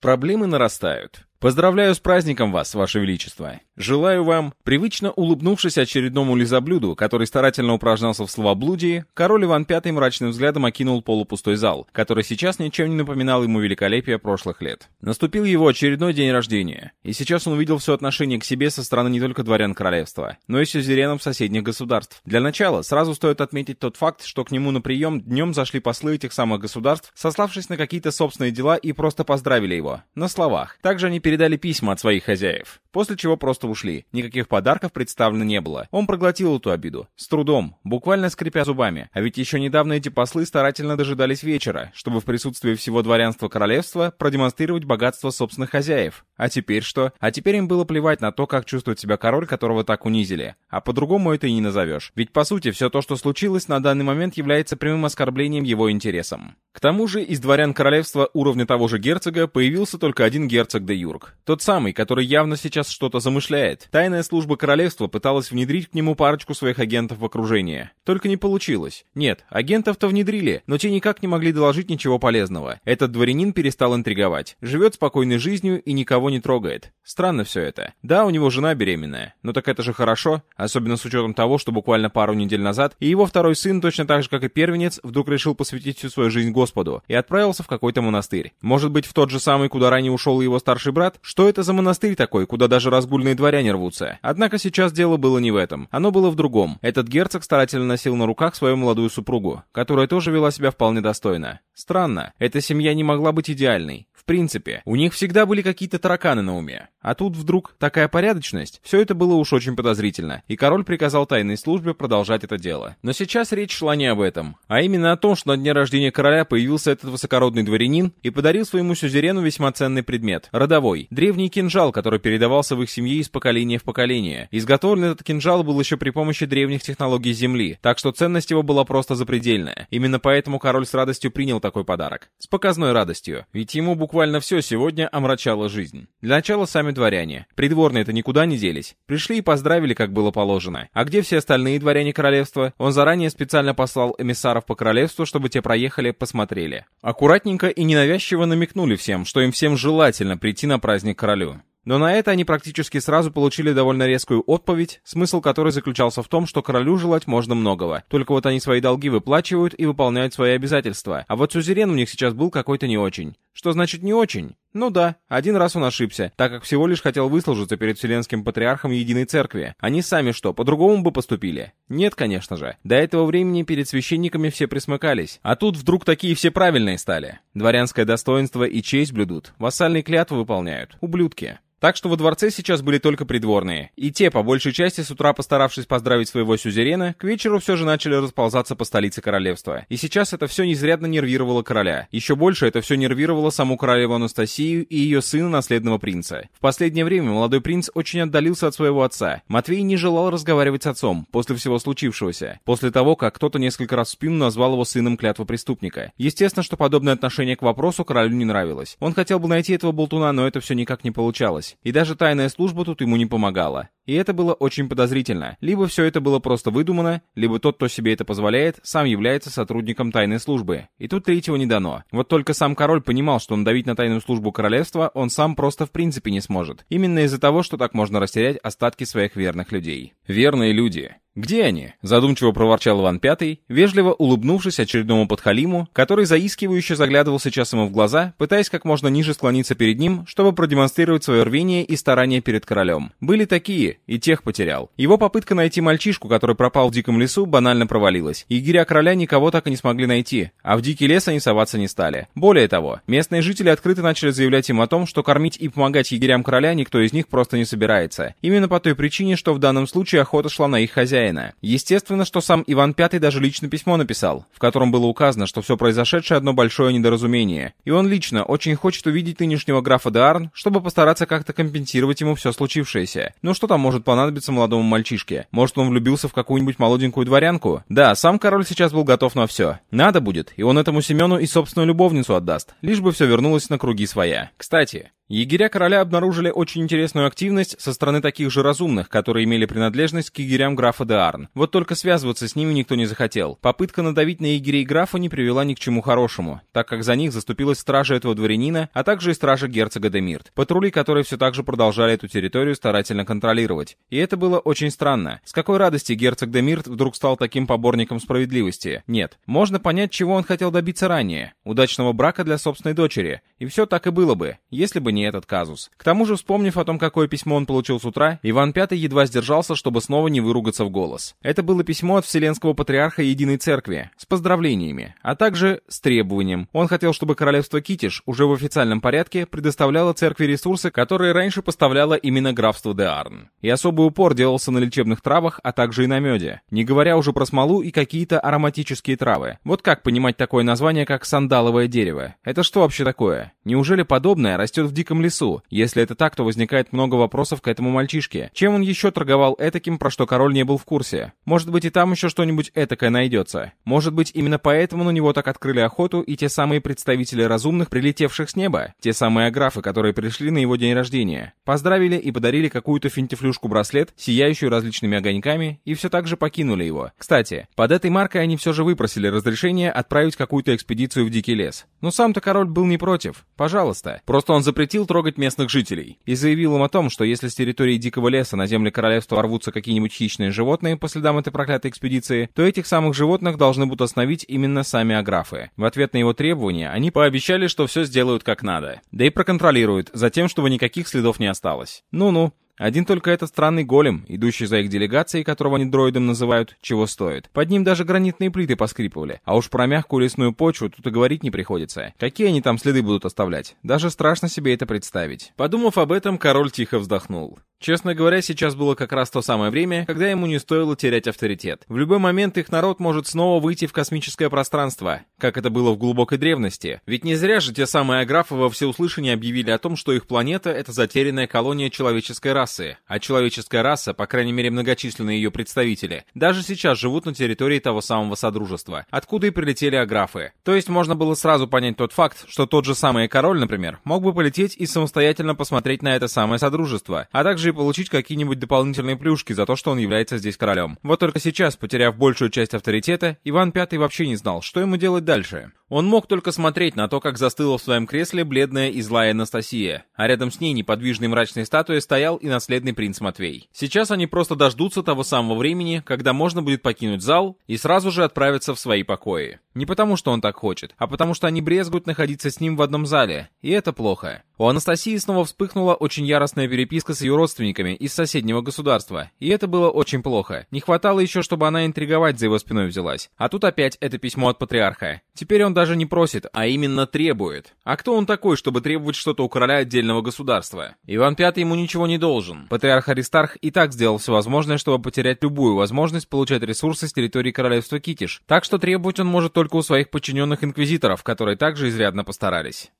Проблемы нарастают. Поздравляю с праздником вас, Ваше Величество. Желаю вам, привычно улыбнувшись очередному лизоблюду, который старательно упражнялся в словоблудии, король Иван V мрачным взглядом окинул полупустой зал, который сейчас ничем не напоминал ему великолепие прошлых лет. Наступил его очередной день рождения, и сейчас он увидел все отношение к себе со стороны не только дворян королевства, но и сюзеренов соседних государств. Для начала сразу стоит отметить тот факт, что к нему на прием днем зашли послы этих самых государств, сославшись на какие-то собственные дела и просто поздравили его. На словах. Также они передали письма от своих хозяев. После чего просто ушли. Никаких подарков представлено не было. Он проглотил эту обиду. С трудом, буквально скрипя зубами. А ведь еще недавно эти послы старательно дожидались вечера, чтобы в присутствии всего дворянства королевства продемонстрировать богатство собственных хозяев. А теперь что? А теперь им было плевать на то, как чувствует себя король, которого так унизили. А по-другому это и не назовешь. Ведь по сути все то, что случилось, на данный момент является прямым оскорблением его интересам. К тому же из дворян королевства уровня того же герцога появился только один герцог де Юрк. Тот самый, который явно сейчас что-то замышляет. Тайная служба королевства пыталась внедрить к нему парочку своих агентов в окружение. Только не получилось. Нет, агентов-то внедрили, но те никак не могли доложить ничего полезного. Этот дворянин перестал интриговать. Живет спокойной жизнью и никого не трогает. Странно все это. Да, у него жена беременная. Но так это же хорошо, особенно с учетом того, что буквально пару недель назад и его второй сын, точно так же, как и первенец, вдруг решил посвятить всю свою жизнь Господу и отправился в какой-то монастырь. Может быть, в тот же самый, куда ранее ушел его старший брат? Что это за монастырь такой, куда даже разгульные дворяне рвутся? Однако сейчас дело было не в этом. Оно было в другом. Этот герцог старательно носил на руках свою молодую супругу, которая тоже вела себя вполне достойно. Странно, эта семья не могла быть идеальной. Принципе, у них всегда были какие-то тараканы на уме. А тут вдруг такая порядочность. Все это было уж очень подозрительно, и король приказал тайной службе продолжать это дело. Но сейчас речь шла не об этом, а именно о том, что на дне рождения короля появился этот высокородный дворянин и подарил своему сюзерену весьма ценный предмет — родовой, древний кинжал, который передавался в их семье из поколения в поколение. Изготовлен этот кинжал был еще при помощи древних технологий Земли, так что ценность его была просто запредельная. Именно поэтому король с радостью принял такой подарок. С показной радостью, ведь ему буквально все сегодня омрачало жизнь. Для начала сами дворяне. Придворные-то никуда не делись. Пришли и поздравили, как было положено. А где все остальные дворяне королевства? Он заранее специально послал эмиссаров по королевству, чтобы те проехали, посмотрели. Аккуратненько и ненавязчиво намекнули всем, что им всем желательно прийти на праздник королю. Но на это они практически сразу получили довольно резкую отповедь, смысл которой заключался в том, что королю желать можно многого. Только вот они свои долги выплачивают и выполняют свои обязательства. А вот сюзерен у них сейчас был какой-то не очень. Что значит не очень? Ну да, один раз он ошибся, так как всего лишь хотел выслужиться перед Вселенским Патриархом Единой Церкви. Они сами что, по-другому бы поступили? Нет, конечно же. До этого времени перед священниками все присмыкались. А тут вдруг такие все правильные стали. Дворянское достоинство и честь блюдут, вассальные клятвы выполняют. Ублюдки. Так что во дворце сейчас были только придворные. И те, по большей части, с утра постаравшись поздравить своего сюзерена, к вечеру все же начали расползаться по столице королевства. И сейчас это все неизрядно нервировало короля. Еще больше это все нервировало саму королеву Анастасию и ее сына, наследного принца. В последнее время молодой принц очень отдалился от своего отца. Матвей не желал разговаривать с отцом после всего случившегося. После того, как кто-то несколько раз в спину назвал его сыном клятва преступника. Естественно, что подобное отношение к вопросу королю не нравилось. Он хотел бы найти этого болтуна, но это все никак не получалось. И даже тайная служба тут ему не помогала. И это было очень подозрительно. Либо все это было просто выдумано, либо тот, кто себе это позволяет, сам является сотрудником тайной службы. И тут третьего не дано. Вот только сам король понимал, что надавить на тайную службу королевства он сам просто в принципе не сможет. Именно из-за того, что так можно растерять остатки своих верных людей. Верные люди. «Где они?» — задумчиво проворчал Иван Пятый, вежливо улыбнувшись очередному подхалиму, который заискивающе заглядывал сейчас ему в глаза, пытаясь как можно ниже склониться перед ним, чтобы продемонстрировать свое рвение и старание перед королем. Были такие, и тех потерял. Его попытка найти мальчишку, который пропал в диком лесу, банально провалилась. Егеря короля никого так и не смогли найти, а в дикий лес они соваться не стали. Более того, местные жители открыто начали заявлять им о том, что кормить и помогать егерям короля никто из них просто не собирается. Именно по той причине, что в данном случае охота шла на их хозяина хозяина. Естественно, что сам Иван V даже лично письмо написал, в котором было указано, что все произошедшее одно большое недоразумение, и он лично очень хочет увидеть нынешнего графа Деарн, чтобы постараться как-то компенсировать ему все случившееся. Ну что там может понадобиться молодому мальчишке? Может он влюбился в какую-нибудь молоденькую дворянку? Да, сам король сейчас был готов на все. Надо будет, и он этому Семену и собственную любовницу отдаст, лишь бы все вернулось на круги своя. Кстати, Егеря короля обнаружили очень интересную активность со стороны таких же разумных, которые имели принадлежность к егерям графа де Арн. Вот только связываться с ними никто не захотел. Попытка надавить на егерей графа не привела ни к чему хорошему, так как за них заступилась стража этого дворянина, а также и стража герцога де Мирт, патрули, которые все так же продолжали эту территорию старательно контролировать. И это было очень странно. С какой радости герцог де Мирт вдруг стал таким поборником справедливости? Нет. Можно понять, чего он хотел добиться ранее. Удачного брака для собственной дочери. И все так и было бы, если бы не этот казус. К тому же, вспомнив о том, какое письмо он получил с утра, Иван V едва сдержался, чтобы снова не выругаться в голос. Это было письмо от Вселенского Патриарха Единой Церкви, с поздравлениями, а также с требованием. Он хотел, чтобы королевство Китиш уже в официальном порядке предоставляло церкви ресурсы, которые раньше поставляло именно графство де Арн. И особый упор делался на лечебных травах, а также и на меде. Не говоря уже про смолу и какие-то ароматические травы. Вот как понимать такое название, как сандаловое дерево? Это что вообще такое? Неужели подобное растет в диком лесу? Если это так, то возникает много вопросов к этому мальчишке. Чем он еще торговал этаким, про что король не был в курсе? Может быть и там еще что-нибудь этакое найдется? Может быть именно поэтому на него так открыли охоту и те самые представители разумных, прилетевших с неба? Те самые аграфы, которые пришли на его день рождения. Поздравили и подарили какую-то финтифлюшку-браслет, сияющую различными огоньками, и все так же покинули его. Кстати, под этой маркой они все же выпросили разрешение отправить какую-то экспедицию в Дикий лес. Но сам-то король был не против. Пожалуйста. Просто он запретил трогать местных жителей. И заявил им о том, что если с территории Дикого леса на земли королевства ворвутся какие-нибудь хищные животные по следам этой проклятой экспедиции, то этих самых животных должны будут остановить именно сами аграфы. В ответ на его требования они пообещали, что все сделают как надо. Да и проконтролируют, затем, чтобы никаких следов не осталось. Ну-ну, один только этот странный голем, идущий за их делегацией, которого они дроидом называют, чего стоит. Под ним даже гранитные плиты поскрипывали. А уж про мягкую лесную почву тут и говорить не приходится. Какие они там следы будут оставлять? Даже страшно себе это представить. Подумав об этом, король тихо вздохнул. Честно говоря, сейчас было как раз то самое время, когда ему не стоило терять авторитет. В любой момент их народ может снова выйти в космическое пространство, как это было в глубокой древности. Ведь не зря же те самые аграфы во всеуслышание объявили о том, что их планета — это затерянная колония человеческой расы. А человеческая раса, по крайней мере многочисленные ее представители, даже сейчас живут на территории того самого Содружества, откуда и прилетели аграфы. То есть можно было сразу понять тот факт, что тот же самый король, например, мог бы полететь и самостоятельно посмотреть на это самое Содружество, а также и получить какие-нибудь дополнительные плюшки за то, что он является здесь королем. Вот только сейчас, потеряв большую часть авторитета, Иван V вообще не знал, что ему делать дальше. Он мог только смотреть на то, как застыла в своем кресле бледная и злая Анастасия, а рядом с ней неподвижной мрачной статуей стоял и наследный принц Матвей. Сейчас они просто дождутся того самого времени, когда можно будет покинуть зал и сразу же отправиться в свои покои. Не потому, что он так хочет, а потому, что они брезгуют находиться с ним в одном зале, и это плохо. У Анастасии снова вспыхнула очень яростная переписка с ее родственниками из соседнего государства, и это было очень плохо. Не хватало еще, чтобы она интриговать за его спиной взялась. А тут опять это письмо от патриарха. Теперь он даже не просит, а именно требует. А кто он такой, чтобы требовать что-то у короля отдельного государства? Иван V ему ничего не должен. Патриарх Аристарх и так сделал все возможное, чтобы потерять любую возможность получать ресурсы с территории королевства Китиш. Так что требовать он может только у своих подчиненных инквизиторов, которые также изрядно постарались.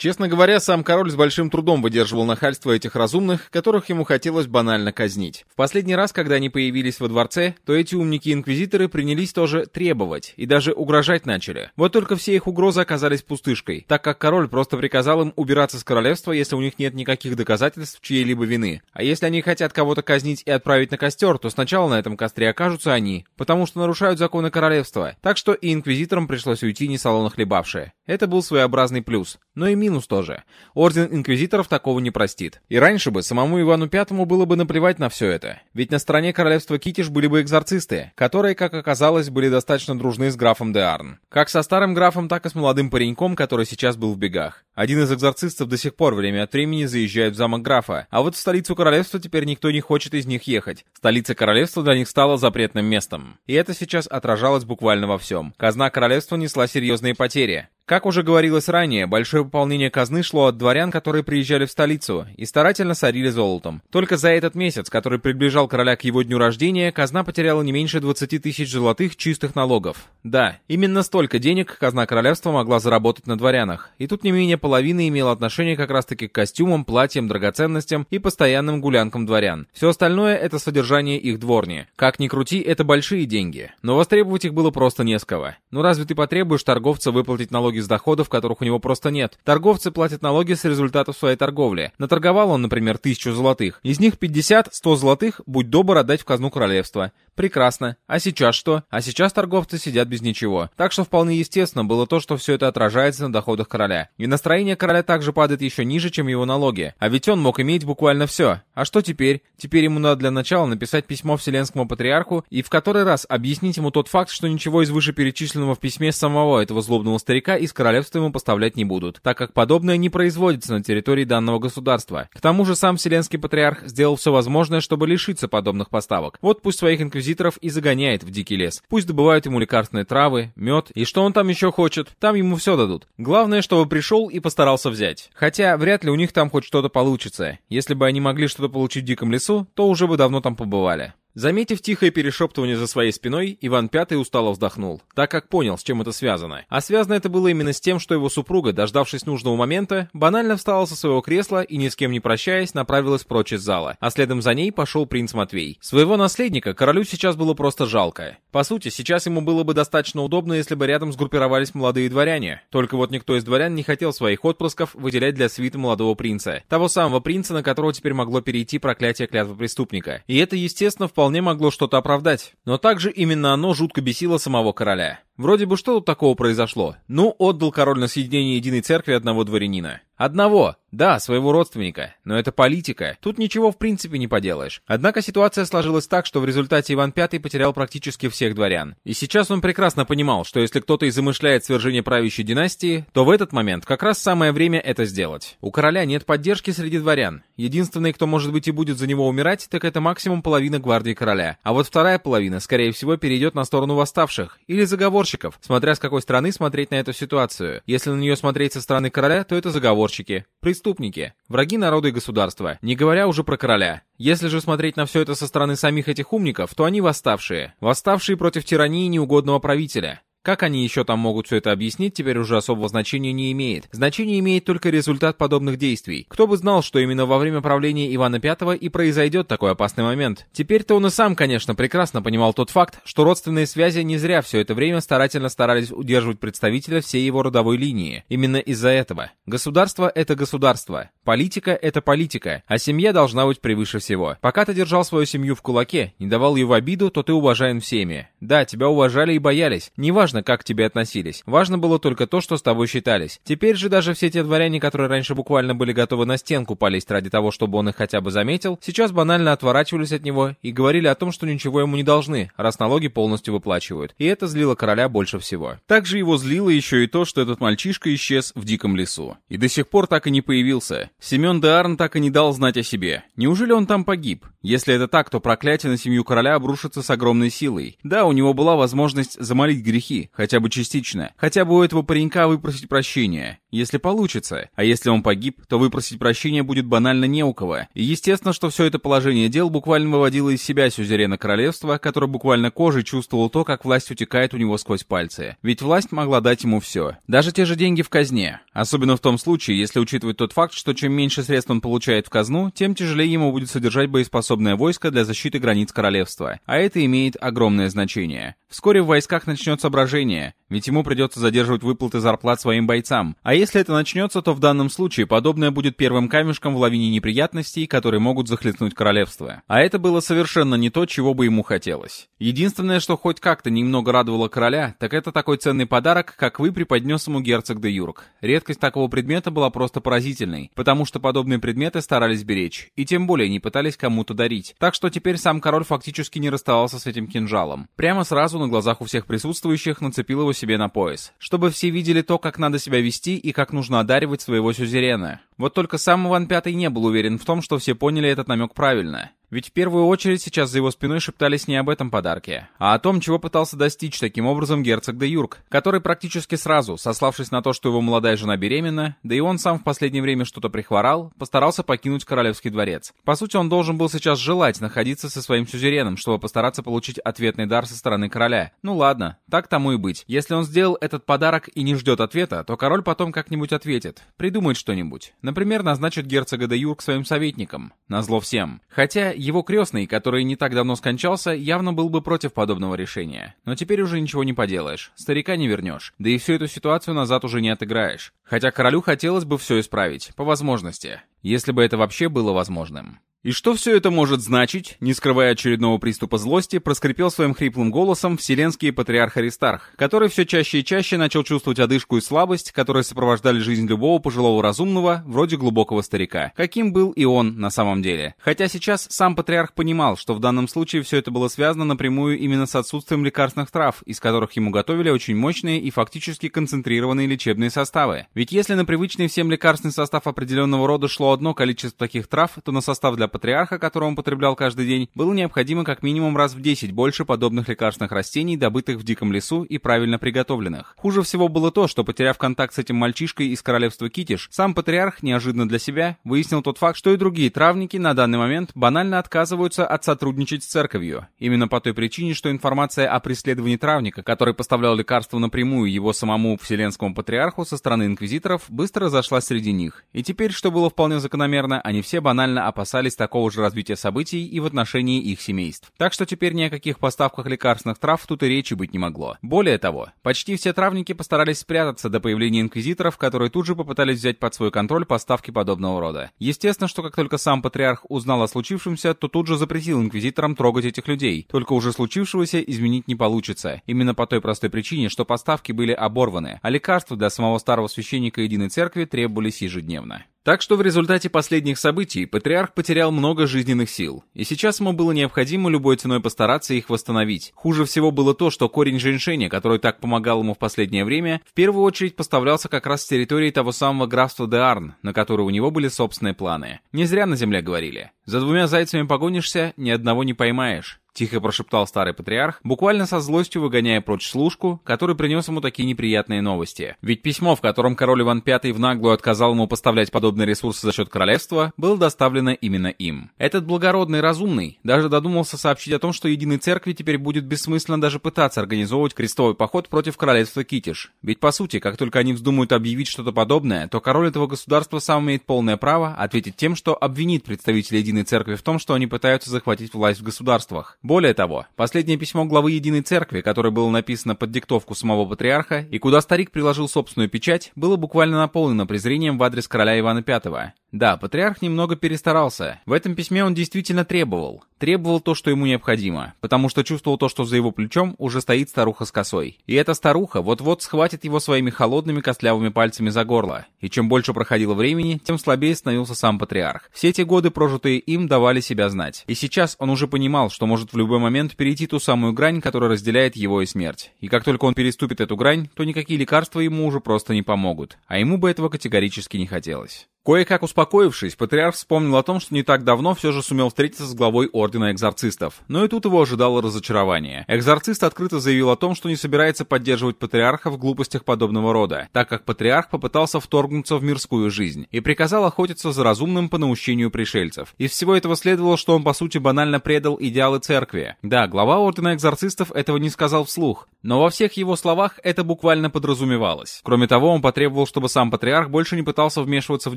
Честно говоря, сам король с большим трудом выдерживал нахальство этих разумных, которых ему хотелось банально казнить. В последний раз, когда они появились во дворце, то эти умники-инквизиторы принялись тоже требовать и даже угрожать начали. Вот только все их угрозы оказались пустышкой, так как король просто приказал им убираться с королевства, если у них нет никаких доказательств чьей-либо вины. А если они хотят кого-то казнить и отправить на костер, то сначала на этом костре окажутся они, потому что нарушают законы королевства. Так что и инквизиторам пришлось уйти не солоно хлебавшие. Это был своеобразный плюс, но и минус тоже. Орден Инквизиторов такого не простит. И раньше бы самому Ивану Пятому было бы наплевать на все это. Ведь на стороне королевства Китиш были бы экзорцисты, которые, как оказалось, были достаточно дружны с графом де Арн. Как со старым графом, так и с молодым пареньком, который сейчас был в бегах. Один из экзорцистов до сих пор время от времени заезжает в замок графа, а вот в столицу королевства теперь никто не хочет из них ехать. Столица королевства для них стала запретным местом. И это сейчас отражалось буквально во всем. Казна королевства несла серьезные потери. Как уже говорилось ранее, большое пополнение казны шло от дворян, которые приезжали в столицу, и старательно сорили золотом. Только за этот месяц, который приближал короля к его дню рождения, казна потеряла не меньше 20 тысяч золотых чистых налогов. Да, именно столько денег казна королевства могла заработать на дворянах, и тут не менее половины имела отношение как раз-таки к костюмам, платьям, драгоценностям и постоянным гулянкам дворян. Все остальное — это содержание их дворни. Как ни крути, это большие деньги, но востребовать их было просто не с кого. Ну разве ты потребуешь торговца выплатить налоги налоги с доходов, которых у него просто нет. Торговцы платят налоги с результатов своей торговли. Наторговал он, например, тысячу золотых. Из них 50-100 золотых, будь добр, отдать в казну королевства. Прекрасно. А сейчас что? А сейчас торговцы сидят без ничего. Так что вполне естественно было то, что все это отражается на доходах короля. И настроение короля также падает еще ниже, чем его налоги. А ведь он мог иметь буквально все. А что теперь? Теперь ему надо для начала написать письмо Вселенскому Патриарху и в который раз объяснить ему тот факт, что ничего из вышеперечисленного в письме самого этого злобного старика из королевства ему поставлять не будут, так как подобное не производится на территории данного государства. К тому же сам Вселенский Патриарх сделал все возможное, чтобы лишиться подобных поставок. Вот пусть своих инквизиторов инквизиторов и загоняет в дикий лес. Пусть добывают ему лекарственные травы, мед, и что он там еще хочет, там ему все дадут. Главное, чтобы пришел и постарался взять. Хотя, вряд ли у них там хоть что-то получится. Если бы они могли что-то получить в диком лесу, то уже бы давно там побывали. Заметив тихое перешептывание за своей спиной, Иван Пятый устало вздохнул, так как понял, с чем это связано. А связано это было именно с тем, что его супруга, дождавшись нужного момента, банально встала со своего кресла и, ни с кем не прощаясь, направилась прочь из зала, а следом за ней пошел принц Матвей. Своего наследника королю сейчас было просто жалко. По сути, сейчас ему было бы достаточно удобно, если бы рядом сгруппировались молодые дворяне. Только вот никто из дворян не хотел своих отпрысков выделять для свиты молодого принца. Того самого принца, на которого теперь могло перейти проклятие клятвы преступника. И это, естественно, вполне вполне могло что-то оправдать. Но также именно оно жутко бесило самого короля. Вроде бы что тут такого произошло? Ну, отдал король на съедение единой церкви одного дворянина. Одного, да, своего родственника, но это политика. Тут ничего в принципе не поделаешь. Однако ситуация сложилась так, что в результате Иван V потерял практически всех дворян. И сейчас он прекрасно понимал, что если кто-то и замышляет свержение правящей династии, то в этот момент как раз самое время это сделать. У короля нет поддержки среди дворян. Единственный, кто может быть и будет за него умирать, так это максимум половина гвардии короля. А вот вторая половина, скорее всего, перейдет на сторону восставших или заговорщиков, смотря с какой стороны смотреть на эту ситуацию. Если на нее смотреть со стороны короля, то это заговорщики, преступники, враги народа и государства, не говоря уже про короля. Если же смотреть на все это со стороны самих этих умников, то они восставшие. Восставшие против тирании неугодного правителя. Как они еще там могут все это объяснить, теперь уже особого значения не имеет. Значение имеет только результат подобных действий. Кто бы знал, что именно во время правления Ивана V и произойдет такой опасный момент. Теперь-то он и сам, конечно, прекрасно понимал тот факт, что родственные связи не зря все это время старательно старались удерживать представителя всей его родовой линии. Именно из-за этого. Государство — это государство. Политика — это политика. А семья должна быть превыше всего. Пока ты держал свою семью в кулаке, не давал ее в обиду, то ты уважаем всеми. Да, тебя уважали и боялись. Неважно, важно, как к тебе относились. Важно было только то, что с тобой считались. Теперь же даже все те дворяне, которые раньше буквально были готовы на стенку полезть ради того, чтобы он их хотя бы заметил, сейчас банально отворачивались от него и говорили о том, что ничего ему не должны, раз налоги полностью выплачивают. И это злило короля больше всего. Также его злило еще и то, что этот мальчишка исчез в диком лесу. И до сих пор так и не появился. Семен де Арн так и не дал знать о себе. Неужели он там погиб? Если это так, то проклятие на семью короля обрушится с огромной силой. Да, у него была возможность замолить грехи, хотя бы частично, хотя бы у этого паренька выпросить прощения, если получится. А если он погиб, то выпросить прощения будет банально не у кого. И естественно, что все это положение дел буквально выводило из себя сюзерена королевства, который буквально кожей чувствовал то, как власть утекает у него сквозь пальцы. Ведь власть могла дать ему все. Даже те же деньги в казне. Особенно в том случае, если учитывать тот факт, что чем меньше средств он получает в казну, тем тяжелее ему будет содержать боеспособное войско для защиты границ королевства. А это имеет огромное значение. Вскоре в войсках начнется брожение, ведь ему придется задерживать выплаты зарплат своим бойцам. А если это начнется, то в данном случае подобное будет первым камешком в лавине неприятностей, которые могут захлестнуть королевство. А это было совершенно не то, чего бы ему хотелось. Единственное, что хоть как-то немного радовало короля, так это такой ценный подарок, как вы преподнес ему герцог де Юрк. Редкость такого предмета была просто поразительной, потому что подобные предметы старались беречь, и тем более не пытались кому-то дарить. Так что теперь сам король фактически не расставался с этим кинжалом. Прямо сразу на глазах у всех присутствующих нацепил его себе на пояс, чтобы все видели то, как надо себя вести и как нужно одаривать своего сюзерена. Вот только сам Иван Пятый не был уверен в том, что все поняли этот намек правильно. Ведь в первую очередь сейчас за его спиной шептались не об этом подарке, а о том, чего пытался достичь таким образом герцог де Юрк, который практически сразу, сославшись на то, что его молодая жена беременна, да и он сам в последнее время что-то прихворал, постарался покинуть королевский дворец. По сути, он должен был сейчас желать находиться со своим сюзереном, чтобы постараться получить ответный дар со стороны короля. Ну ладно, так тому и быть. Если он сделал этот подарок и не ждет ответа, то король потом как-нибудь ответит, придумает что-нибудь. Например, назначит герцога де Юрк своим советником. Назло всем. Хотя, его крестный, который не так давно скончался, явно был бы против подобного решения. Но теперь уже ничего не поделаешь. Старика не вернешь. Да и всю эту ситуацию назад уже не отыграешь. Хотя королю хотелось бы все исправить, по возможности. Если бы это вообще было возможным. «И что все это может значить?» Не скрывая очередного приступа злости, проскрипел своим хриплым голосом вселенский патриарх Аристарх, который все чаще и чаще начал чувствовать одышку и слабость, которые сопровождали жизнь любого пожилого разумного, вроде глубокого старика, каким был и он на самом деле. Хотя сейчас сам патриарх понимал, что в данном случае все это было связано напрямую именно с отсутствием лекарственных трав, из которых ему готовили очень мощные и фактически концентрированные лечебные составы. Ведь если на привычный всем лекарственный состав определенного рода шло одно количество таких трав, то на состав для патриарха, который он потреблял каждый день, было необходимо как минимум раз в 10 больше подобных лекарственных растений, добытых в диком лесу и правильно приготовленных. Хуже всего было то, что потеряв контакт с этим мальчишкой из королевства Китиш, сам патриарх неожиданно для себя выяснил тот факт, что и другие травники на данный момент банально отказываются от сотрудничать с церковью. Именно по той причине, что информация о преследовании травника, который поставлял лекарства напрямую его самому вселенскому патриарху со стороны инквизиторов, быстро зашла среди них. И теперь, что было вполне закономерно, они все банально опасались такого же развития событий и в отношении их семейств. Так что теперь ни о каких поставках лекарственных трав тут и речи быть не могло. Более того, почти все травники постарались спрятаться до появления инквизиторов, которые тут же попытались взять под свой контроль поставки подобного рода. Естественно, что как только сам патриарх узнал о случившемся, то тут же запретил инквизиторам трогать этих людей. Только уже случившегося изменить не получится. Именно по той простой причине, что поставки были оборваны, а лекарства для самого старого священника Единой Церкви требовались ежедневно. Так что в результате последних событий патриарх потерял много жизненных сил, и сейчас ему было необходимо любой ценой постараться их восстановить. Хуже всего было то, что корень женьшеня, который так помогал ему в последнее время, в первую очередь поставлялся как раз с территории того самого графства де Арн, на которое у него были собственные планы. Не зря на земле говорили. За двумя зайцами погонишься, ни одного не поймаешь. — тихо прошептал старый патриарх, буквально со злостью выгоняя прочь служку, который принес ему такие неприятные новости. Ведь письмо, в котором король Иван V в наглую отказал ему поставлять подобные ресурсы за счет королевства, было доставлено именно им. Этот благородный разумный даже додумался сообщить о том, что Единой Церкви теперь будет бессмысленно даже пытаться организовывать крестовый поход против королевства Китиш. Ведь по сути, как только они вздумают объявить что-то подобное, то король этого государства сам имеет полное право ответить тем, что обвинит представителей Единой Церкви в том, что они пытаются захватить власть в государствах. Более того, последнее письмо главы Единой Церкви, которое было написано под диктовку самого патриарха, и куда старик приложил собственную печать, было буквально наполнено презрением в адрес короля Ивана V. Да, патриарх немного перестарался. В этом письме он действительно требовал. Требовал то, что ему необходимо, потому что чувствовал то, что за его плечом уже стоит старуха с косой. И эта старуха вот-вот схватит его своими холодными костлявыми пальцами за горло. И чем больше проходило времени, тем слабее становился сам патриарх. Все эти годы, прожитые им, давали себя знать. И сейчас он уже понимал, что может в любой момент перейти ту самую грань, которая разделяет его и смерть. И как только он переступит эту грань, то никакие лекарства ему уже просто не помогут. А ему бы этого категорически не хотелось. Кое-как успокоившись, патриарх вспомнил о том, что не так давно все же сумел встретиться с главой Ордена Экзорцистов. Но и тут его ожидало разочарование. Экзорцист открыто заявил о том, что не собирается поддерживать патриарха в глупостях подобного рода, так как патриарх попытался вторгнуться в мирскую жизнь и приказал охотиться за разумным по наущению пришельцев. Из всего этого следовало, что он по сути банально предал идеалы церкви. Да, глава Ордена Экзорцистов этого не сказал вслух, но во всех его словах это буквально подразумевалось. Кроме того, он потребовал, чтобы сам патриарх больше не пытался вмешиваться в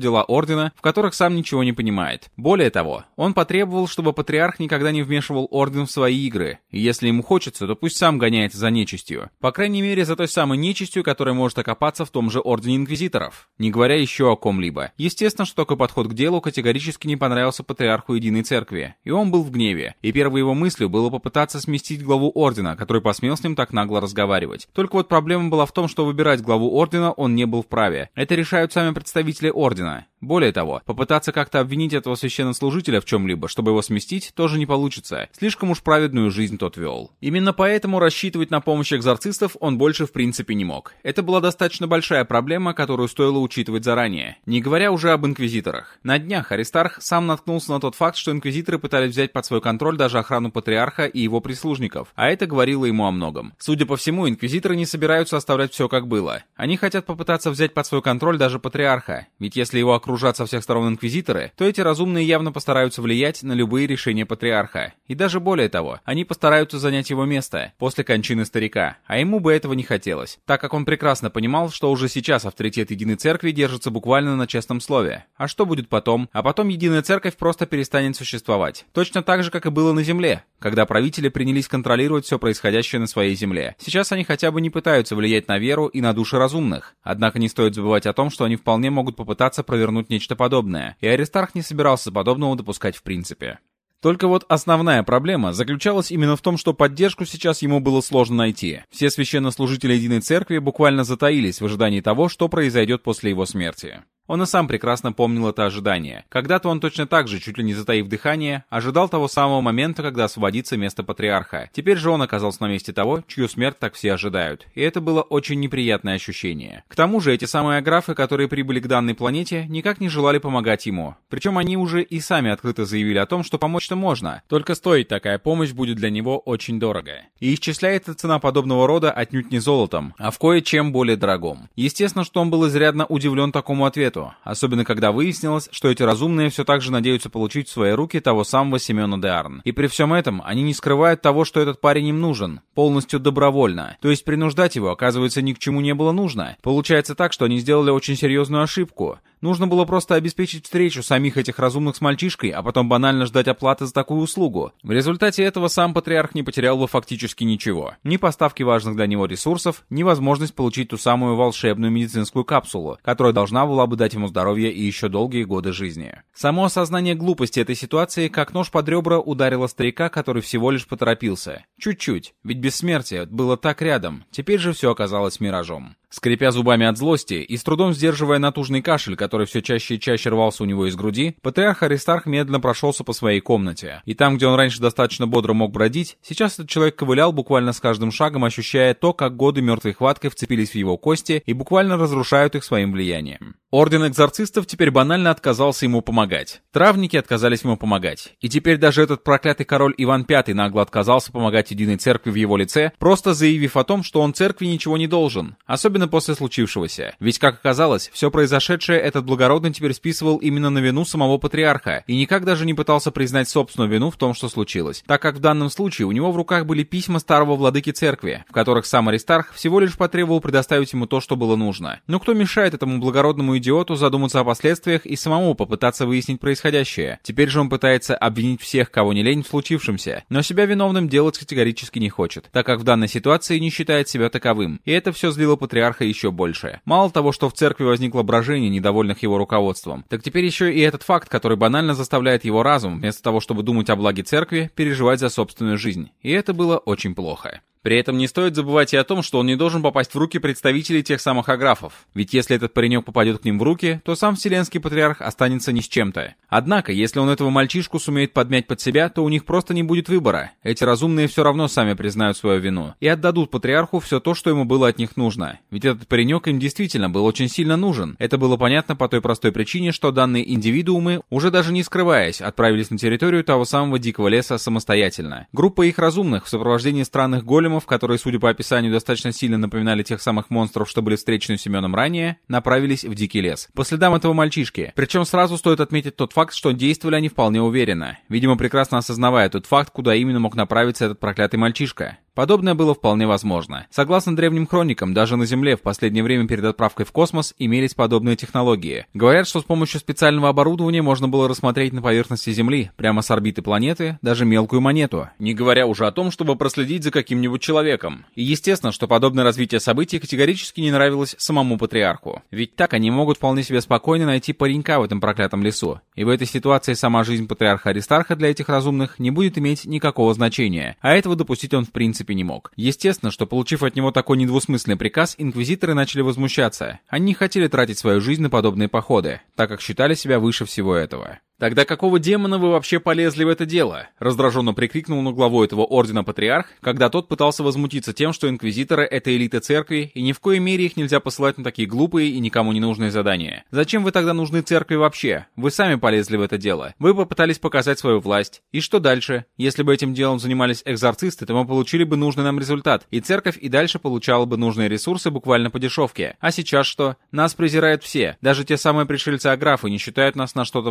дела дела Ордена, в которых сам ничего не понимает. Более того, он потребовал, чтобы Патриарх никогда не вмешивал Орден в свои игры, и если ему хочется, то пусть сам гоняется за нечистью. По крайней мере, за той самой нечистью, которая может окопаться в том же Ордене Инквизиторов, не говоря еще о ком-либо. Естественно, что такой подход к делу категорически не понравился Патриарху Единой Церкви, и он был в гневе, и первой его мыслью было попытаться сместить главу Ордена, который посмел с ним так нагло разговаривать. Только вот проблема была в том, что выбирать главу Ордена он не был вправе. Это решают сами представители Ордена. Более того, попытаться как-то обвинить этого священнослужителя в чем-либо, чтобы его сместить, тоже не получится. Слишком уж праведную жизнь тот вел. Именно поэтому рассчитывать на помощь экзорцистов он больше в принципе не мог. Это была достаточно большая проблема, которую стоило учитывать заранее. Не говоря уже об инквизиторах. На днях Аристарх сам наткнулся на тот факт, что инквизиторы пытались взять под свой контроль даже охрану патриарха и его прислужников, а это говорило ему о многом. Судя по всему, инквизиторы не собираются оставлять все как было. Они хотят попытаться взять под свой контроль даже патриарха, ведь если его его окружат со всех сторон инквизиторы, то эти разумные явно постараются влиять на любые решения патриарха. И даже более того, они постараются занять его место после кончины старика, а ему бы этого не хотелось, так как он прекрасно понимал, что уже сейчас авторитет Единой Церкви держится буквально на честном слове. А что будет потом? А потом Единая Церковь просто перестанет существовать. Точно так же, как и было на Земле, когда правители принялись контролировать все происходящее на своей Земле. Сейчас они хотя бы не пытаются влиять на веру и на души разумных. Однако не стоит забывать о том, что они вполне могут попытаться провернуть нечто подобное, и Аристарх не собирался подобного допускать в принципе. Только вот основная проблема заключалась именно в том, что поддержку сейчас ему было сложно найти. Все священнослужители Единой Церкви буквально затаились в ожидании того, что произойдет после его смерти. Он и сам прекрасно помнил это ожидание. Когда-то он точно так же, чуть ли не затаив дыхание, ожидал того самого момента, когда освободится место патриарха. Теперь же он оказался на месте того, чью смерть так все ожидают. И это было очень неприятное ощущение. К тому же эти самые аграфы, которые прибыли к данной планете, никак не желали помогать ему. Причем они уже и сами открыто заявили о том, что помочь-то можно. Только стоить такая помощь будет для него очень дорого. И исчисляется цена подобного рода отнюдь не золотом, а в кое-чем более дорогом. Естественно, что он был изрядно удивлен такому ответу, свету, особенно когда выяснилось, что эти разумные все так же надеются получить в свои руки того самого Семена де Арн. И при всем этом они не скрывают того, что этот парень им нужен, полностью добровольно. То есть принуждать его, оказывается, ни к чему не было нужно. Получается так, что они сделали очень серьезную ошибку. Нужно было просто обеспечить встречу самих этих разумных с мальчишкой, а потом банально ждать оплаты за такую услугу. В результате этого сам патриарх не потерял бы фактически ничего. Ни поставки важных для него ресурсов, ни возможность получить ту самую волшебную медицинскую капсулу, которая должна была бы дать ему здоровье и еще долгие годы жизни. Само осознание глупости этой ситуации, как нож под ребра, ударило старика, который всего лишь поторопился. Чуть-чуть, ведь бессмертие было так рядом, теперь же все оказалось миражом. Скрипя зубами от злости и с трудом сдерживая натужный кашель, который все чаще и чаще рвался у него из груди, патриарх Аристарх медленно прошелся по своей комнате. И там, где он раньше достаточно бодро мог бродить, сейчас этот человек ковылял буквально с каждым шагом, ощущая то, как годы мертвой хваткой вцепились в его кости и буквально разрушают их своим влиянием. Орден экзорцистов теперь банально отказался ему помогать. Травники отказались ему помогать. И теперь даже этот проклятый король Иван V нагло отказался помогать единой церкви в его лице, просто заявив о том, что он церкви ничего не должен. Особенно особенно после случившегося. Ведь, как оказалось, все произошедшее этот благородный теперь списывал именно на вину самого патриарха, и никак даже не пытался признать собственную вину в том, что случилось, так как в данном случае у него в руках были письма старого владыки церкви, в которых сам Аристарх всего лишь потребовал предоставить ему то, что было нужно. Но кто мешает этому благородному идиоту задуматься о последствиях и самому попытаться выяснить происходящее? Теперь же он пытается обвинить всех, кого не лень в случившемся, но себя виновным делать категорически не хочет, так как в данной ситуации не считает себя таковым. И это все злило патриарха патриарха еще больше. Мало того, что в церкви возникло брожение недовольных его руководством, так теперь еще и этот факт, который банально заставляет его разум, вместо того, чтобы думать о благе церкви, переживать за собственную жизнь. И это было очень плохо. При этом не стоит забывать и о том, что он не должен попасть в руки представителей тех самых аграфов. Ведь если этот паренек попадет к ним в руки, то сам Вселенский Патриарх останется ни с чем-то. Однако, если он этого мальчишку сумеет подмять под себя, то у них просто не будет выбора. Эти разумные все равно сами признают свою вину. И отдадут Патриарху все то, что ему было от них нужно. Ведь этот паренек им действительно был очень сильно нужен. Это было понятно по той простой причине, что данные индивидуумы, уже даже не скрываясь, отправились на территорию того самого дикого леса самостоятельно. Группа их разумных в сопровождении странных големов големов, которые, судя по описанию, достаточно сильно напоминали тех самых монстров, что были встречены Семеном ранее, направились в дикий лес. По следам этого мальчишки. Причем сразу стоит отметить тот факт, что действовали они вполне уверенно. Видимо, прекрасно осознавая тот факт, куда именно мог направиться этот проклятый мальчишка. Подобное было вполне возможно. Согласно древним хроникам, даже на Земле в последнее время перед отправкой в космос имелись подобные технологии. Говорят, что с помощью специального оборудования можно было рассмотреть на поверхности Земли, прямо с орбиты планеты, даже мелкую монету. Не говоря уже о том, чтобы проследить за каким-нибудь человеком. И естественно, что подобное развитие событий категорически не нравилось самому патриарху. Ведь так они могут вполне себе спокойно найти паренька в этом проклятом лесу. И в этой ситуации сама жизнь патриарха Аристарха для этих разумных не будет иметь никакого значения. А этого допустить он в принципе принципе не мог. Естественно, что получив от него такой недвусмысленный приказ, инквизиторы начали возмущаться. Они не хотели тратить свою жизнь на подобные походы, так как считали себя выше всего этого. «Тогда какого демона вы вообще полезли в это дело?» — раздраженно прикрикнул на главу этого ордена патриарх, когда тот пытался возмутиться тем, что инквизиторы — это элита церкви, и ни в коей мере их нельзя посылать на такие глупые и никому не нужные задания. Зачем вы тогда нужны церкви вообще? Вы сами полезли в это дело. Вы попытались показать свою власть. И что дальше? Если бы этим делом занимались экзорцисты, то мы получили бы нужный нам результат, и церковь и дальше получала бы нужные ресурсы буквально по дешевке. А сейчас что? Нас презирают все. Даже те самые пришельцы-аграфы не считают нас на что-то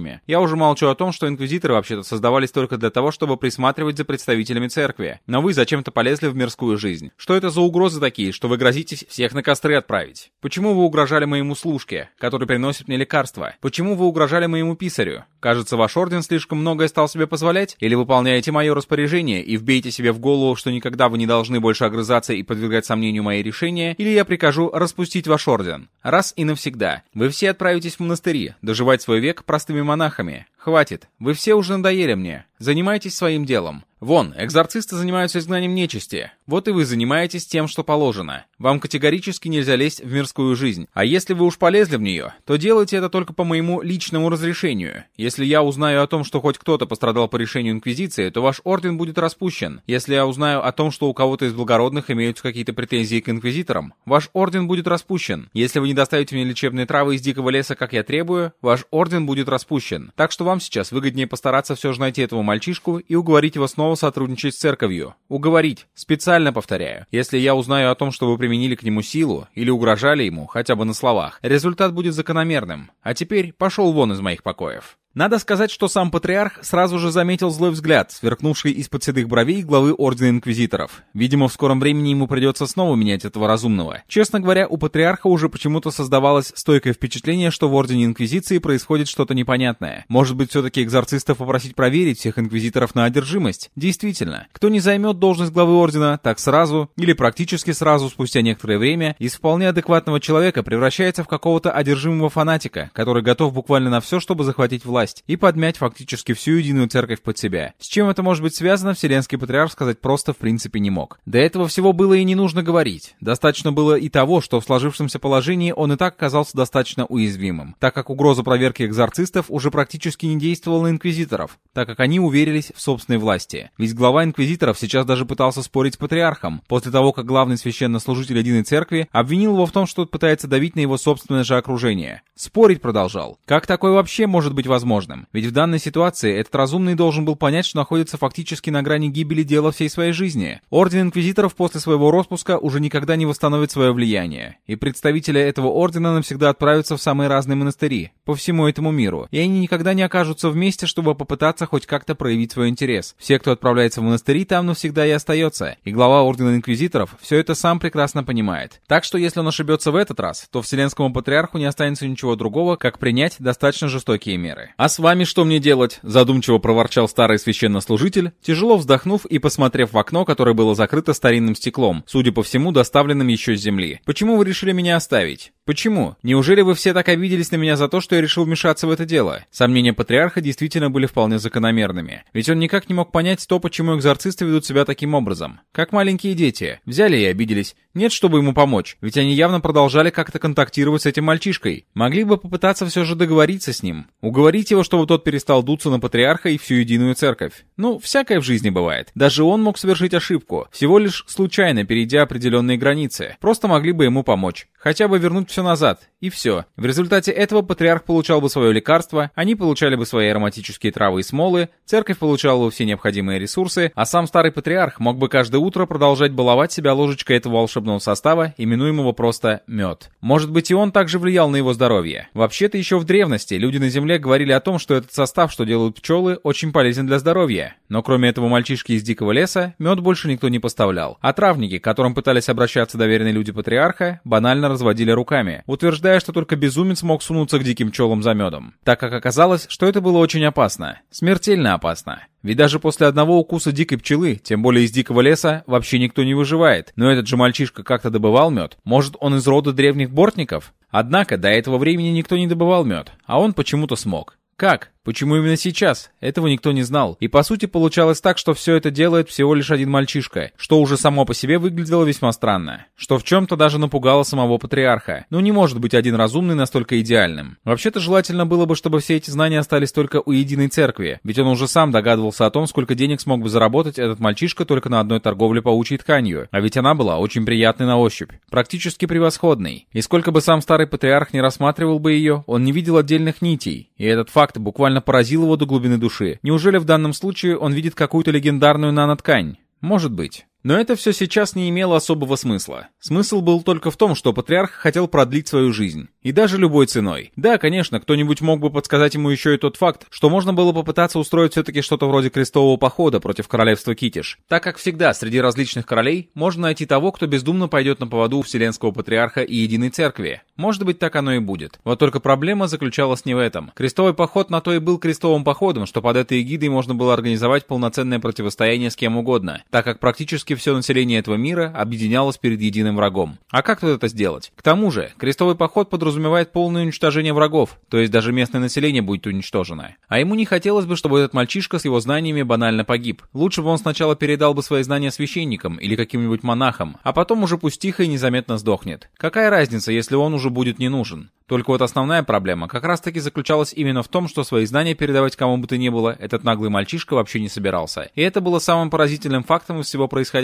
влияющими. Я уже молчу о том, что инквизиторы вообще-то создавались только для того, чтобы присматривать за представителями церкви. Но вы зачем-то полезли в мирскую жизнь. Что это за угрозы такие, что вы грозитесь всех на костры отправить? Почему вы угрожали моему служке, который приносит мне лекарства? Почему вы угрожали моему писарю? Кажется, ваш орден слишком многое стал себе позволять? Или выполняете мое распоряжение и вбейте себе в голову, что никогда вы не должны больше огрызаться и подвергать сомнению мои решения, или я прикажу распустить ваш орден? Раз и навсегда. Вы все отправитесь в монастыри, доживать свой век простыми монахами. Хватит, вы все уже надоели мне. Занимайтесь своим делом. Вон, экзорцисты занимаются изгнанием нечисти. Вот и вы занимаетесь тем, что положено. Вам категорически нельзя лезть в мирскую жизнь. А если вы уж полезли в нее, то делайте это только по моему личному разрешению. Если я узнаю о том, что хоть кто-то пострадал по решению Инквизиции, то ваш орден будет распущен. Если я узнаю о том, что у кого-то из благородных имеются какие-то претензии к Инквизиторам, ваш орден будет распущен. Если вы не доставите мне лечебные травы из дикого леса, как я требую, ваш орден будет распущен. Так что вам сейчас выгоднее постараться все же найти этого мальчишку и уговорить его снова сотрудничать с церковью. Уговорить. Специально повторяю. Если я узнаю о том, что вы применили к нему силу или угрожали ему, хотя бы на словах, результат будет закономерным. А теперь пошел вон из моих покоев. Надо сказать, что сам патриарх сразу же заметил злой взгляд, сверкнувший из-под седых бровей главы Ордена Инквизиторов. Видимо, в скором времени ему придется снова менять этого разумного. Честно говоря, у патриарха уже почему-то создавалось стойкое впечатление, что в Ордене Инквизиции происходит что-то непонятное. Может быть, все-таки экзорцистов попросить проверить всех инквизиторов на одержимость? Действительно, кто не займет должность главы Ордена, так сразу, или практически сразу спустя некоторое время, из вполне адекватного человека превращается в какого-то одержимого фанатика, который готов буквально на все, чтобы захватить власть и подмять фактически всю единую церковь под себя. С чем это может быть связано, Вселенский Патриарх сказать просто в принципе не мог. До этого всего было и не нужно говорить. Достаточно было и того, что в сложившемся положении он и так оказался достаточно уязвимым, так как угроза проверки экзорцистов уже практически не действовала на инквизиторов, так как они уверились в собственной власти. Ведь глава инквизиторов сейчас даже пытался спорить с патриархом, после того, как главный священнослужитель единой церкви обвинил его в том, что пытается давить на его собственное же окружение. Спорить продолжал. Как такое вообще может быть возможным. Ведь в данной ситуации этот разумный должен был понять, что находится фактически на грани гибели дела всей своей жизни. Орден Инквизиторов после своего распуска уже никогда не восстановит свое влияние. И представители этого ордена навсегда отправятся в самые разные монастыри по всему этому миру. И они никогда не окажутся вместе, чтобы попытаться хоть как-то проявить свой интерес. Все, кто отправляется в монастыри, там навсегда и остается. И глава Ордена Инквизиторов все это сам прекрасно понимает. Так что если он ошибется в этот раз, то Вселенскому Патриарху не останется ничего другого, как принять достаточно жестокие меры. А с вами что мне делать?» — задумчиво проворчал старый священнослужитель, тяжело вздохнув и посмотрев в окно, которое было закрыто старинным стеклом, судя по всему, доставленным еще с земли. «Почему вы решили меня оставить?» Почему? Неужели вы все так обиделись на меня за то, что я решил вмешаться в это дело? Сомнения патриарха действительно были вполне закономерными. Ведь он никак не мог понять то, почему экзорцисты ведут себя таким образом. Как маленькие дети. Взяли и обиделись. Нет, чтобы ему помочь. Ведь они явно продолжали как-то контактировать с этим мальчишкой. Могли бы попытаться все же договориться с ним. Уговорить его, чтобы тот перестал дуться на патриарха и всю единую церковь. Ну, всякое в жизни бывает. Даже он мог совершить ошибку. Всего лишь случайно перейдя определенные границы. Просто могли бы ему помочь. Хотя бы вернуть все назад, и все. В результате этого патриарх получал бы свое лекарство, они получали бы свои ароматические травы и смолы, церковь получала бы все необходимые ресурсы, а сам старый патриарх мог бы каждое утро продолжать баловать себя ложечкой этого волшебного состава, именуемого просто мед. Может быть и он также влиял на его здоровье. Вообще-то еще в древности люди на земле говорили о том, что этот состав, что делают пчелы, очень полезен для здоровья. Но кроме этого мальчишки из дикого леса, мед больше никто не поставлял. А травники, к которым пытались обращаться доверенные люди патриарха, банально разводили руками, утверждая, что только безумец мог сунуться к диким пчелам за медом. Так как оказалось, что это было очень опасно. Смертельно опасно. Ведь даже после одного укуса дикой пчелы, тем более из дикого леса, вообще никто не выживает. Но этот же мальчишка как-то добывал мед. Может, он из рода древних бортников? Однако, до этого времени никто не добывал мед, а он почему-то смог. Как? Почему именно сейчас? Этого никто не знал. И по сути получалось так, что все это делает всего лишь один мальчишка, что уже само по себе выглядело весьма странно. Что в чем-то даже напугало самого патриарха. Ну не может быть один разумный настолько идеальным. Вообще-то желательно было бы, чтобы все эти знания остались только у единой церкви, ведь он уже сам догадывался о том, сколько денег смог бы заработать этот мальчишка только на одной торговле паучьей тканью. А ведь она была очень приятной на ощупь, практически превосходной. И сколько бы сам старый патриарх не рассматривал бы ее, он не видел отдельных нитей. И этот факт буквально поразил его до глубины души. Неужели в данном случае он видит какую-то легендарную наноткань? Может быть. Но это все сейчас не имело особого смысла. Смысл был только в том, что патриарх хотел продлить свою жизнь. И даже любой ценой. Да, конечно, кто-нибудь мог бы подсказать ему еще и тот факт, что можно было попытаться устроить все-таки что-то вроде крестового похода против королевства Китиш. Так как всегда среди различных королей можно найти того, кто бездумно пойдет на поводу у Вселенского Патриарха и Единой Церкви. Может быть, так оно и будет. Вот только проблема заключалась не в этом. Крестовый поход на то и был крестовым походом, что под этой эгидой можно было организовать полноценное противостояние с кем угодно, так как практически практически все население этого мира объединялось перед единым врагом. А как тут это сделать? К тому же, крестовый поход подразумевает полное уничтожение врагов, то есть даже местное население будет уничтожено. А ему не хотелось бы, чтобы этот мальчишка с его знаниями банально погиб. Лучше бы он сначала передал бы свои знания священникам или каким-нибудь монахам, а потом уже пусть тихо и незаметно сдохнет. Какая разница, если он уже будет не нужен? Только вот основная проблема как раз-таки заключалась именно в том, что свои знания передавать кому бы то ни было этот наглый мальчишка вообще не собирался. И это было самым поразительным фактом из всего происходящего.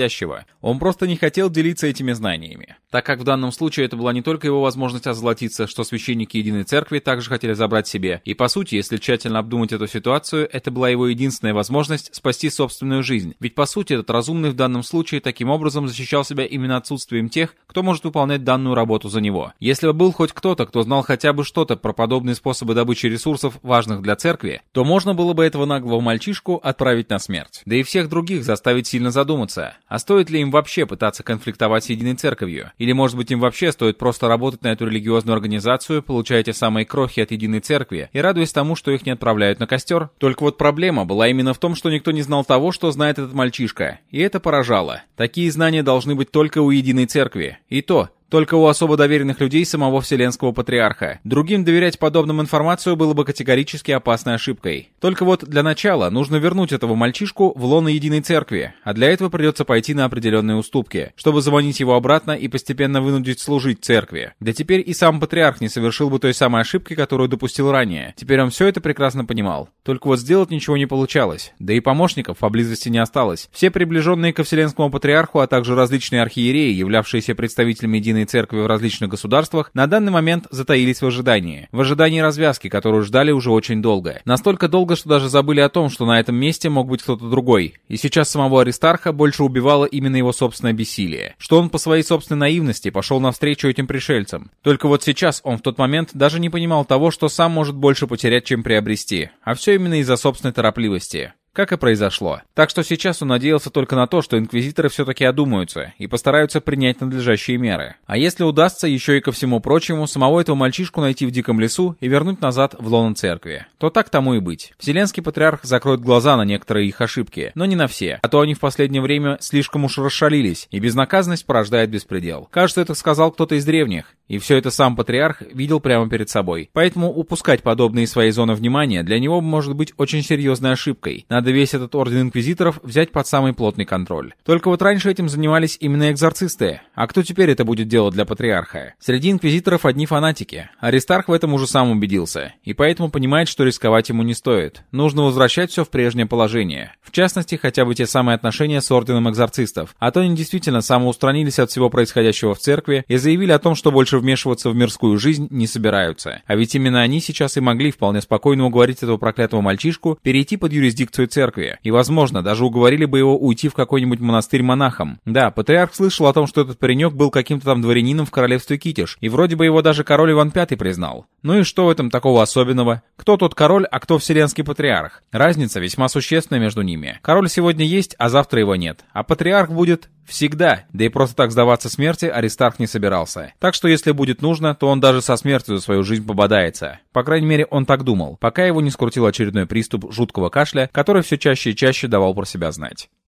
Он просто не хотел делиться этими знаниями. Так как в данном случае это была не только его возможность озолотиться, что священники Единой Церкви также хотели забрать себе. И по сути, если тщательно обдумать эту ситуацию, это была его единственная возможность спасти собственную жизнь. Ведь по сути, этот разумный в данном случае таким образом защищал себя именно отсутствием тех, кто может выполнять данную работу за него. Если бы был хоть кто-то, кто знал хотя бы что-то про подобные способы добычи ресурсов, важных для церкви, то можно было бы этого наглого мальчишку отправить на смерть. Да и всех других заставить сильно задуматься, а стоит ли им вообще пытаться конфликтовать с единой церковью? Или может быть им вообще стоит просто работать на эту религиозную организацию, получая те самые крохи от единой церкви и радуясь тому, что их не отправляют на костер? Только вот проблема была именно в том, что никто не знал того, что знает этот мальчишка. И это поражало. Такие знания должны быть только у единой церкви. И то, только у особо доверенных людей самого Вселенского Патриарха. Другим доверять подобным информацию было бы категорически опасной ошибкой. Только вот для начала нужно вернуть этого мальчишку в лоно Единой Церкви, а для этого придется пойти на определенные уступки, чтобы заманить его обратно и постепенно вынудить служить Церкви. Да теперь и сам Патриарх не совершил бы той самой ошибки, которую допустил ранее. Теперь он все это прекрасно понимал. Только вот сделать ничего не получалось. Да и помощников поблизости не осталось. Все приближенные ко Вселенскому Патриарху, а также различные архиереи, являвшиеся представителями Единой единой церкви в различных государствах на данный момент затаились в ожидании. В ожидании развязки, которую ждали уже очень долго. Настолько долго, что даже забыли о том, что на этом месте мог быть кто-то другой. И сейчас самого Аристарха больше убивало именно его собственное бессилие. Что он по своей собственной наивности пошел навстречу этим пришельцам. Только вот сейчас он в тот момент даже не понимал того, что сам может больше потерять, чем приобрести. А все именно из-за собственной торопливости как и произошло. Так что сейчас он надеялся только на то, что инквизиторы все-таки одумаются и постараются принять надлежащие меры. А если удастся еще и ко всему прочему самого этого мальчишку найти в диком лесу и вернуть назад в лоно церкви, то так тому и быть. Вселенский патриарх закроет глаза на некоторые их ошибки, но не на все, а то они в последнее время слишком уж расшалились, и безнаказанность порождает беспредел. Кажется, это сказал кто-то из древних, и все это сам патриарх видел прямо перед собой. Поэтому упускать подобные свои зоны внимания для него может быть очень серьезной ошибкой. Надо надо весь этот орден инквизиторов взять под самый плотный контроль. Только вот раньше этим занимались именно экзорцисты. А кто теперь это будет делать для патриарха? Среди инквизиторов одни фанатики. Аристарх в этом уже сам убедился. И поэтому понимает, что рисковать ему не стоит. Нужно возвращать все в прежнее положение. В частности, хотя бы те самые отношения с орденом экзорцистов. А то они действительно самоустранились от всего происходящего в церкви и заявили о том, что больше вмешиваться в мирскую жизнь не собираются. А ведь именно они сейчас и могли вполне спокойно уговорить этого проклятого мальчишку перейти под юрисдикцию церкви, и, возможно, даже уговорили бы его уйти в какой-нибудь монастырь монахом. Да, патриарх слышал о том, что этот паренек был каким-то там дворянином в королевстве Китиш, и вроде бы его даже король Иван V признал. Ну и что в этом такого особенного? Кто тот король, а кто вселенский патриарх? Разница весьма существенная между ними. Король сегодня есть, а завтра его нет. А патриарх будет Всегда. Да и просто так сдаваться смерти Аристарх не собирался. Так что если будет нужно, то он даже со смертью за свою жизнь пободается. По крайней мере, он так думал, пока его не скрутил очередной приступ жуткого кашля, который все чаще и чаще давал про себя знать.